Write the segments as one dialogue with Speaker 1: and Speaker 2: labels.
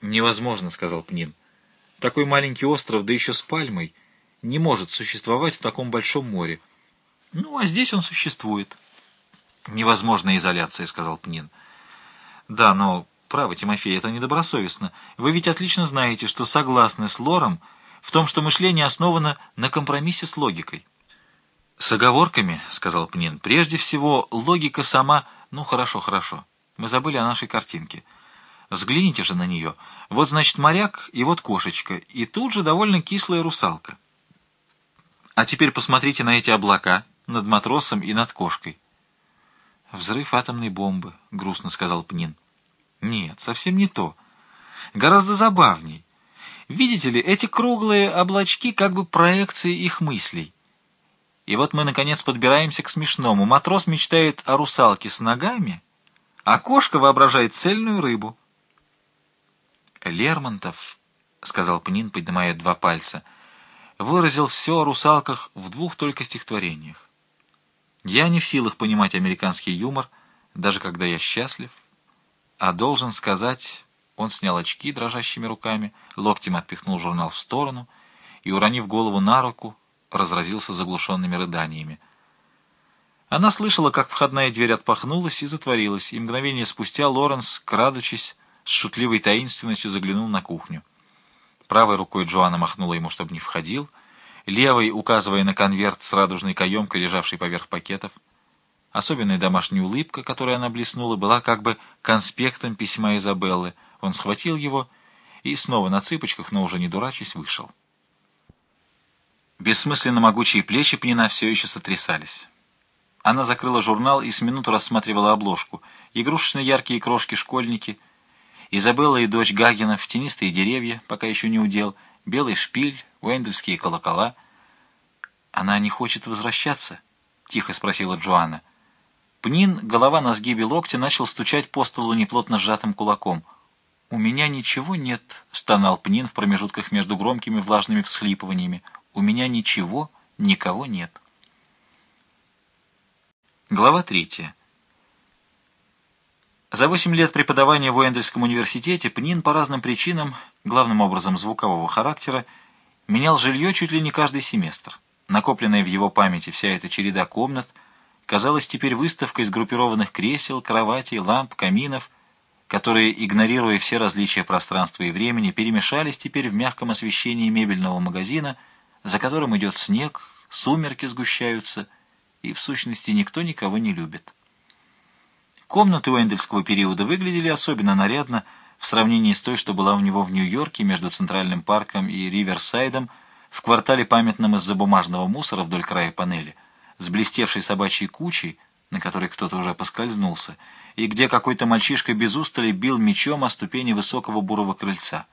Speaker 1: «Невозможно», — сказал Пнин. «Такой маленький остров, да еще с пальмой, не может существовать в таком большом море. Ну, а здесь он существует». «Невозможная изоляция», — сказал Пнин. «Да, но, право, Тимофей, это недобросовестно. Вы ведь отлично знаете, что согласны с Лором в том, что мышление основано на компромиссе с логикой». «С оговорками», — сказал Пнин. «Прежде всего, логика сама...» «Ну, хорошо, хорошо. Мы забыли о нашей картинке. Взгляните же на нее. Вот, значит, моряк, и вот кошечка, и тут же довольно кислая русалка. А теперь посмотрите на эти облака над матросом и над кошкой». «Взрыв атомной бомбы», — грустно сказал Пнин. «Нет, совсем не то. Гораздо забавней. Видите ли, эти круглые облачки как бы проекции их мыслей. И вот мы, наконец, подбираемся к смешному. Матрос мечтает о русалке с ногами, а кошка воображает цельную рыбу. Лермонтов, — сказал Пнин, поднимая два пальца, — выразил все о русалках в двух только стихотворениях. Я не в силах понимать американский юмор, даже когда я счастлив, а должен сказать... Он снял очки дрожащими руками, локтем отпихнул журнал в сторону и, уронив голову на руку, разразился заглушенными рыданиями. Она слышала, как входная дверь отпахнулась и затворилась, и мгновение спустя Лоренс, крадучись, с шутливой таинственностью заглянул на кухню. Правой рукой Джоанна махнула ему, чтобы не входил, левой указывая на конверт с радужной каемкой, лежавший поверх пакетов. Особенная домашняя улыбка, которой она блеснула, была как бы конспектом письма Изабеллы. Он схватил его и снова на цыпочках, но уже не дурачись, вышел. Бессмысленно могучие плечи Пнина все еще сотрясались. Она закрыла журнал и с минуту рассматривала обложку. Игрушечные яркие крошки-школьники, Изабелла и дочь Гагина в тенистые деревья, пока еще не удел, белый шпиль, уэндельские колокола. «Она не хочет возвращаться?» — тихо спросила Джоанна. Пнин, голова на сгибе локтя, начал стучать по столу неплотно сжатым кулаком. «У меня ничего нет», — стонал Пнин в промежутках между громкими влажными всхлипываниями. У меня ничего, никого нет. Глава третья. За восемь лет преподавания в Уэндельском университете Пнин по разным причинам, главным образом звукового характера, менял жилье чуть ли не каждый семестр. Накопленная в его памяти вся эта череда комнат казалась теперь выставкой сгруппированных кресел, кроватей, ламп, каминов, которые, игнорируя все различия пространства и времени, перемешались теперь в мягком освещении мебельного магазина – за которым идет снег, сумерки сгущаются, и, в сущности, никто никого не любит. Комнаты Уэндельского периода выглядели особенно нарядно в сравнении с той, что была у него в Нью-Йорке между Центральным парком и Риверсайдом, в квартале, памятном из-за бумажного мусора вдоль края панели, с блестевшей собачьей кучей, на которой кто-то уже поскользнулся, и где какой-то мальчишка без устали бил мечом о ступени высокого бурого крыльца.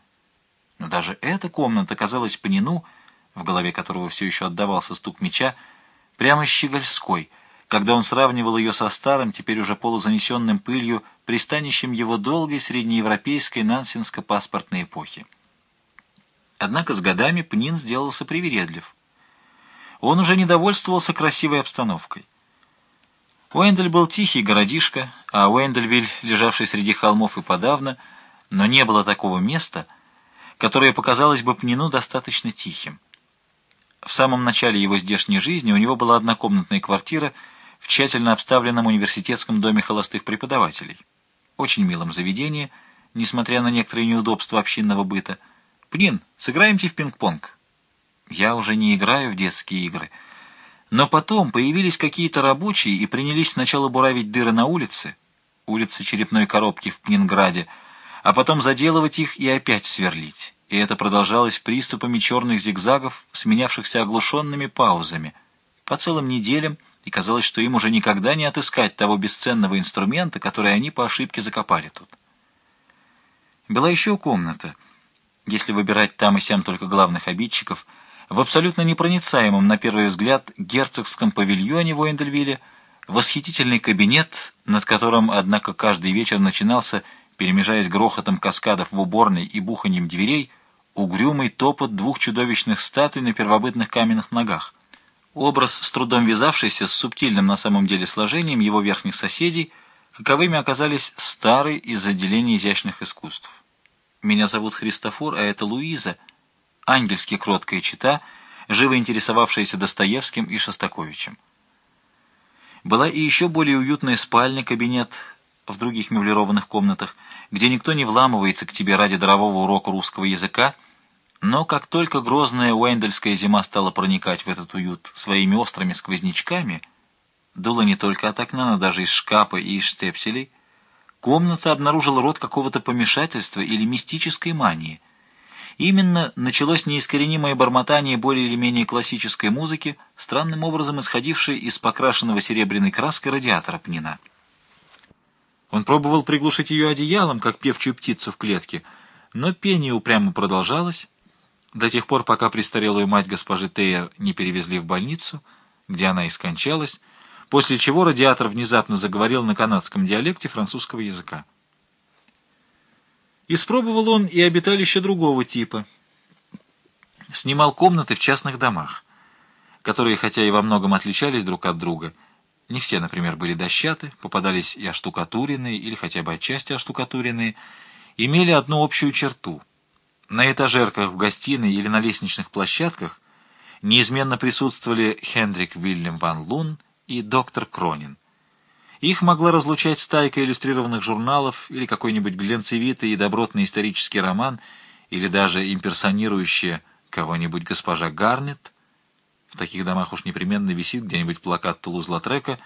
Speaker 1: Но даже эта комната казалась Панину в голове которого все еще отдавался стук меча, прямо щегольской, когда он сравнивал ее со старым, теперь уже полузанесенным пылью, пристанищем его долгой среднеевропейской нансенско-паспортной эпохи. Однако с годами Пнин сделался привередлив. Он уже не довольствовался красивой обстановкой. Уэндель был тихий городишко, а Уэндельвиль, лежавший среди холмов и подавно, но не было такого места, которое показалось бы Пнину достаточно тихим. В самом начале его здешней жизни у него была однокомнатная квартира в тщательно обставленном университетском доме холостых преподавателей. Очень милом заведении, несмотря на некоторые неудобства общинного быта. «Пнин, сыграемте в пинг-понг». Я уже не играю в детские игры. Но потом появились какие-то рабочие и принялись сначала буравить дыры на улице, улице черепной коробки в Пнинграде, а потом заделывать их и опять сверлить и это продолжалось приступами черных зигзагов, сменявшихся оглушенными паузами. По целым неделям, и казалось, что им уже никогда не отыскать того бесценного инструмента, который они по ошибке закопали тут. Была еще комната, если выбирать там и сям только главных обидчиков, в абсолютно непроницаемом, на первый взгляд, герцогском павильоне в Уэндельвилле, восхитительный кабинет, над которым, однако, каждый вечер начинался перемежаясь грохотом каскадов в уборной и буханием дверей, угрюмый топот двух чудовищных статуй на первобытных каменных ногах. Образ, с трудом вязавшийся с субтильным на самом деле сложением его верхних соседей, каковыми оказались старые из отделения изящных искусств. «Меня зовут Христофор, а это Луиза», ангельски кроткая чита, живо интересовавшаяся Достоевским и Шостаковичем. Была и еще более уютная спальня, кабинет в других меблированных комнатах, где никто не вламывается к тебе ради дарового урока русского языка, но как только грозная уэндельская зима стала проникать в этот уют своими острыми сквознячками, дуло не только от окна, но даже из шкафа и из штепселей, комната обнаружила род какого-то помешательства или мистической мании. Именно началось неискоренимое бормотание более или менее классической музыки, странным образом исходившей из покрашенного серебряной краской радиатора Пнина. Он пробовал приглушить ее одеялом, как певчую птицу в клетке, но пение упрямо продолжалось, до тех пор, пока престарелую мать госпожи Тейер не перевезли в больницу, где она и скончалась, после чего радиатор внезапно заговорил на канадском диалекте французского языка. Испробовал он и обиталище другого типа. Снимал комнаты в частных домах, которые, хотя и во многом отличались друг от друга, не все, например, были дощаты, попадались и оштукатуренные, или хотя бы отчасти оштукатуренные, имели одну общую черту — на этажерках в гостиной или на лестничных площадках неизменно присутствовали Хендрик Вильям ван Лун и доктор Кронин. Их могла разлучать стайка иллюстрированных журналов или какой-нибудь глянцевитый и добротный исторический роман, или даже имперсонирующая кого-нибудь госпожа Гарнет. В таких домах уж непременно висит где-нибудь плакат Тулуз-Латрека,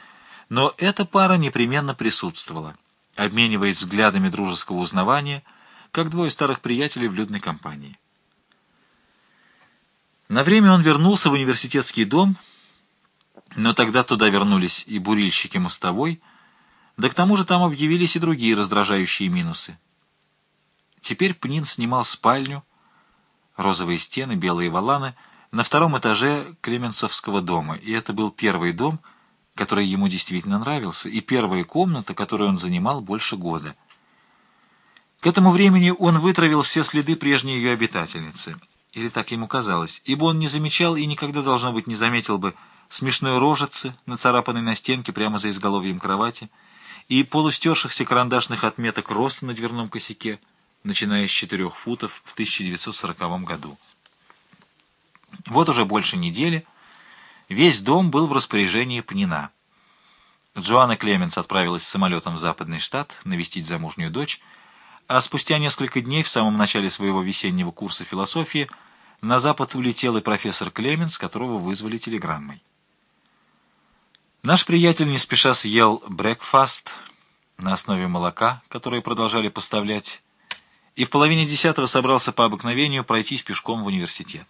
Speaker 1: но эта пара непременно присутствовала, обмениваясь взглядами дружеского узнавания — как двое старых приятелей в людной компании. На время он вернулся в университетский дом, но тогда туда вернулись и бурильщики мостовой, да к тому же там объявились и другие раздражающие минусы. Теперь Пнин снимал спальню, розовые стены, белые валаны, на втором этаже Клеменсовского дома, и это был первый дом, который ему действительно нравился, и первая комната, которую он занимал больше года — к этому времени он вытравил все следы прежней ее обитательницы. Или так ему казалось, ибо он не замечал и никогда, должно быть, не заметил бы смешной рожицы, нацарапанной на стенке прямо за изголовьем кровати, и полустершихся карандашных отметок роста на дверном косяке, начиная с четырех футов в 1940 году. Вот уже больше недели весь дом был в распоряжении Пнина. Джоанна Клеменс отправилась самолетом в Западный штат навестить замужнюю дочь, а спустя несколько дней, в самом начале своего весеннего курса философии, на запад улетел и профессор Клеменс, которого вызвали телеграммой. Наш приятель не спеша съел брекфаст на основе молока, которое продолжали поставлять, и в половине десятого собрался по обыкновению пройтись пешком в университет.